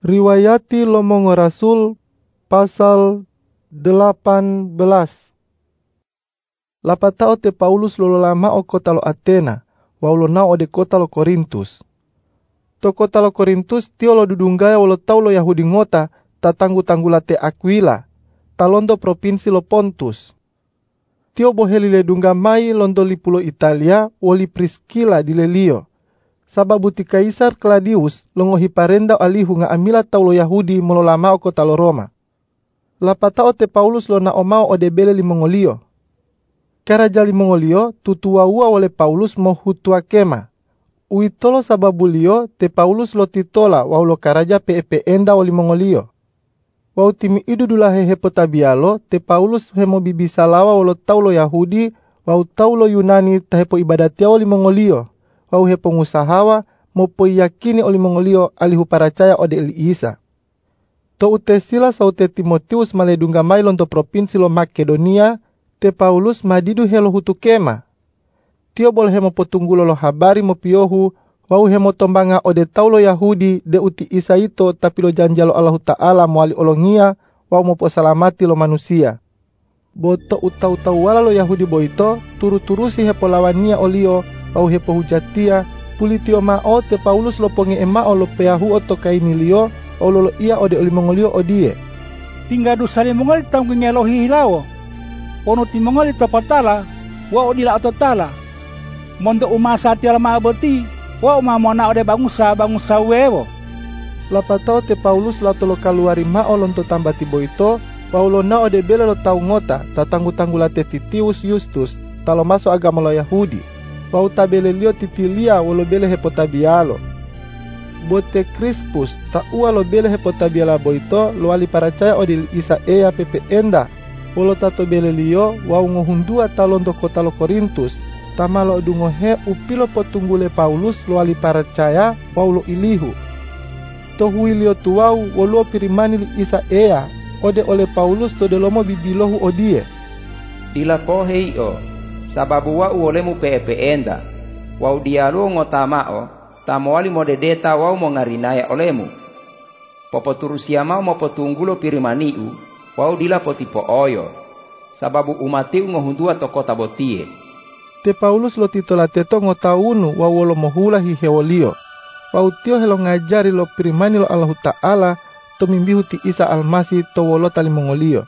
Riwayati Lomongo Rasul pasal 18 Lapatao te Paulus lolo lama o kota lo Athena, waulo na o de kota lo Korintus. To kota lo Korintus tio lo dudunggaya walo tau lo Yahudi ngota tatanggu-tanggula te Aquila, talondo provinsi lo Pontus. Tio boheli le dungga mai londo lipulo Italia woli Priscilla di Lelio. Sababu ti Kaisar Claudius longohi parenda alihu nga amila tau lo Yahudi molo lama o kota lo Roma. Lapatao te Paulus lo na omao o debele li Mongolio. Karaja li Mongolio tutua ua oleh Paulus mo hutua kema. Uitolo sababu lio te Paulus lo titola wau lo karaja pepe enda oli Mongolio. Wau timi idu dula hehe potabialo te Paulus hemo bibisa lawa walo tau lo Yahudi wau tau lo Yunani tahepo ibadatia oli Mongolio. Wau he pengusahawa alihu paracaya ode eli Isa. To ute sila sa ute Timotius maledungga mailon to provinsi lo Makedonia te Paulus madidu helo hutu kema. Tio bol hemo potunggulo lo habari mo piohu wau hemo tombanga ode taulo Yahudi de uti isa ito tapi lo janjalo Allah Ta'ala moali olongia wau mo salamati lo manusia. Boto utau tau wala lo Yahudi boito turu-turusi hepo lawania olio wau hepo hujatia pulitio mao te Paulus lo ponge ema o lo peahu oto kaini lio o lo ia ode oli mongolio odie. Tinggal dusali mongol tanggung ngelohi hilawo pono timongoli to patala wa odila atotala mondo umasa tiala ma berti wa uma mona ode bangusa bangusa wewo lapatao te Paulus la tolo kaluari ma olonto tambati boito Paulo na ode bela lo tau ngota tatanggu tanggula te Titius Justus talo maso agama lo Yahudi wau tabele lio titilia wolo bele hepotabialo. Bote Crispus ta ua lo bele hepotabiala boito lo ali paracaya ode isa ea pepe enda. Wolo tato belelio wau ngohundua talondo kota lo Korintus. Tamalo dungo he upilo potunggule Paulus lo ali paracaya wau lo ilihu. Tohuilio tuwau wolo pirimani li isa ea. Ode ole Paulus to delomo bibilohu odie. Dila kohei o sababu wau olemu pepe enda wau dialu ngotamao tamoali modedeta wau mongarinaya olemu. Popoturusia mau mo potunggulo pirimaniu wau dila potipo oyo. Sababu umatiu ngohundua to kota botie te Paulus lo titola teto ngotaunu wawolo mohula hi hewolio wau tio helo ngajari lo primani lo Allah Ta'ala to mimbihu ti Isa Almasi to wolo tali mongolio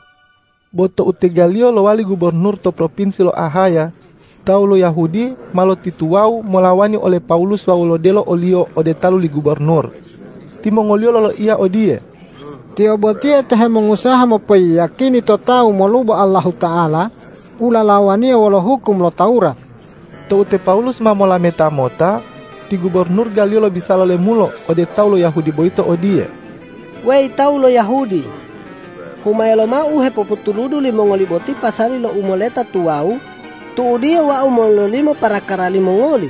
boto utegalio lo wali gubernur to provinsi lo Ahaya tau lo Yahudi malo tituau molawani oleh Paulus wawolo delo olio ode talu li gubernur timongolio lolo ia odie Tio botia tehe mengusaha yakini to tau molubo Allah Ta'ala ula lawania wala hukum lo Taurat. To ute Paulus mamola meta mota ti gubernur Galio lo bisa lo lemulo ode tau lo Yahudi boito odie. Wei tau lo Yahudi. Humaelo mau he poputuludu limongoli boti pasali lo umoleta tuau tu udia wa umolo limo para karali mongoli.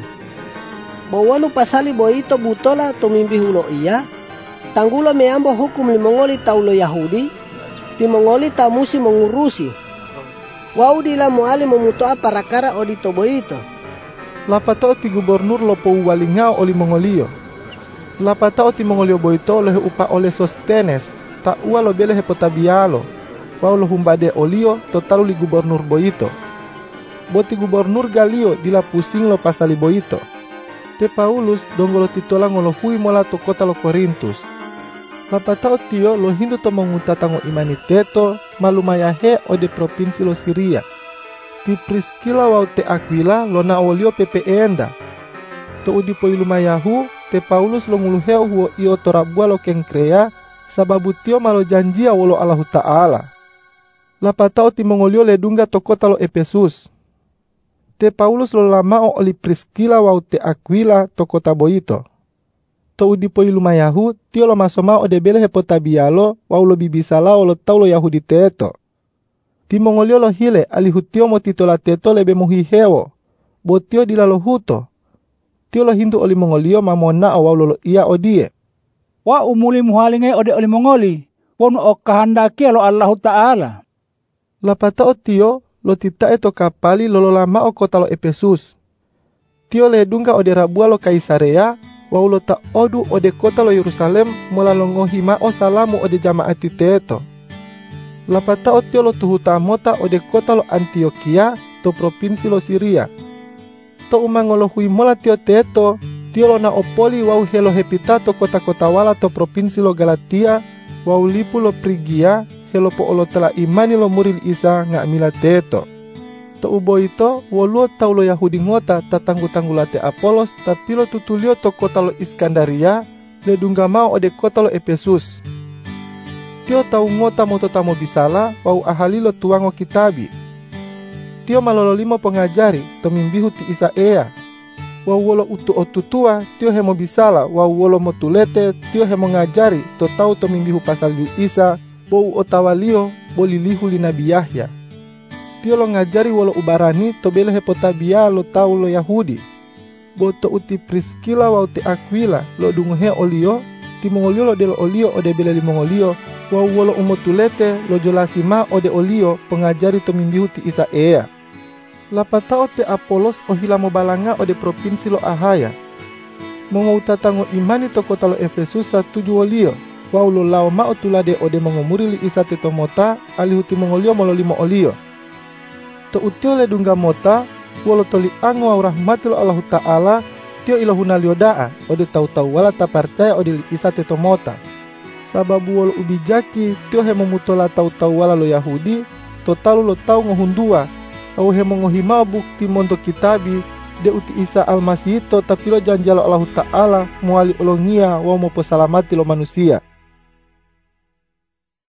Bawanu pasali boito butola to mimbihulo iya Tanggulo meambo hukum limongoli taulo Yahudi, timongoli tamusi mengurusi. Wau dila muali memutoa parakara odi tobo itu. Lapatao ti gubernur lopo walingao oli mongolio. Lapatao ti mongolio boito lehe upa ole sostenes, ta ua lo bele hepotabialo. Wau lo humbade olio totalu li gubernur boito. Boti gubernur galio dila pusing lo pasali boito. Te Paulus donggolo titola ngolo hui mola to kota lo Korintus Lapatao tio lo hindu to mangutatango imaniteto o de provinsi lo Siria. Ti Priscila wau te Aquila lo na olio pepe enda. To udi ilumayahu te Paulus lo nguluheo huo io torabua lo kengkrea sababu tio malo janjia wolo Allah Ta'ala. Lapatao ti mongolio le dunga to kota lo Epesus. Te Paulus lo lamao oli Priscila wau te Aquila to kota boito to udi po ilumayahu tio lo masoma o debele hepo tabialo wa ulo bibisala o lo taulo yahudi teto. Ti mongolio lo hile alihu tio mo titola teto lebe mohi hewo. Bo tio dila lo huto. Tio lo hindu oli mongolio mamona o waulo lo ia odie. Wa umuli muhalinge ode oli mongoli. Wonu o kahandaki lo Allahu Ta'ala. Lapata o tio lo tita eto kapali lolo lama o kota lo Epesus. Tio le dunga ode rabua lo kaisarea Waulo ta odu ode kota lo Yerusalem molalongohi mao salamu ode jamaati teto. Lapata o tio lo tuhuta mota ode kota lo Antioquia to provinsi lo Siria. To umangolo hui mola tio teto, tio lo na opoli wau helo hepitato kota-kota wala to provinsi lo Galatia, wau lipu lo Prigia, helo po olo tela imani lo muril isa nga mila teto. To ubo ito, waluo tau lo Yahudi ngota tatanggu-tanggulate Apolos tapi lo tutulio to kota lo Iskandaria, le mau ode kota lo Efesus. Tio tau ngota moto tamo bisala, wau ahali lo tuango kitabi. Tio malolo limo pengajari, to mimbihu ti isa ea. Wau wolo utu otutua, tio hemo bisala, wau wolo motulete, tio hemo ngajari, to tau to mimbihu pasal di isa, bou otawalio, bolilihu linabi Yahya tio lo ngajari walo ubarani to bela hepotabia lo tau lo Yahudi. Boto uti Priskila wa uti Aquila lo dunguhe olio, ti mongolio lo delo olio ode bela li mongolio, wa walo umotulete lo jolasi ma ode olio pengajari to mimbihu ti isa ea. Lapatao te Apolos o hilamo balanga ode provinsi lo Ahaya. Mongo utatango imani to kota lo Efesus sa tuju olio, wa lo lao ma otulade ode mongomuri li isa te tomota alihuti mongolio molo limo olio to utio le dungga mota walo toli ango au rahmatil Allah Ta'ala tio ilahuna liodaa ode tau-tau wala ta percaya ode li isa te mota sababu walo ubijaki tio hemo mutola tau-tau wala lo Yahudi to talu lo tau ngohundua au hemo ngohima bukti monto kitabi de uti isa almasih to tapi lo janjalo Allah Ta'ala muali olongia wa mo pesalamati lo manusia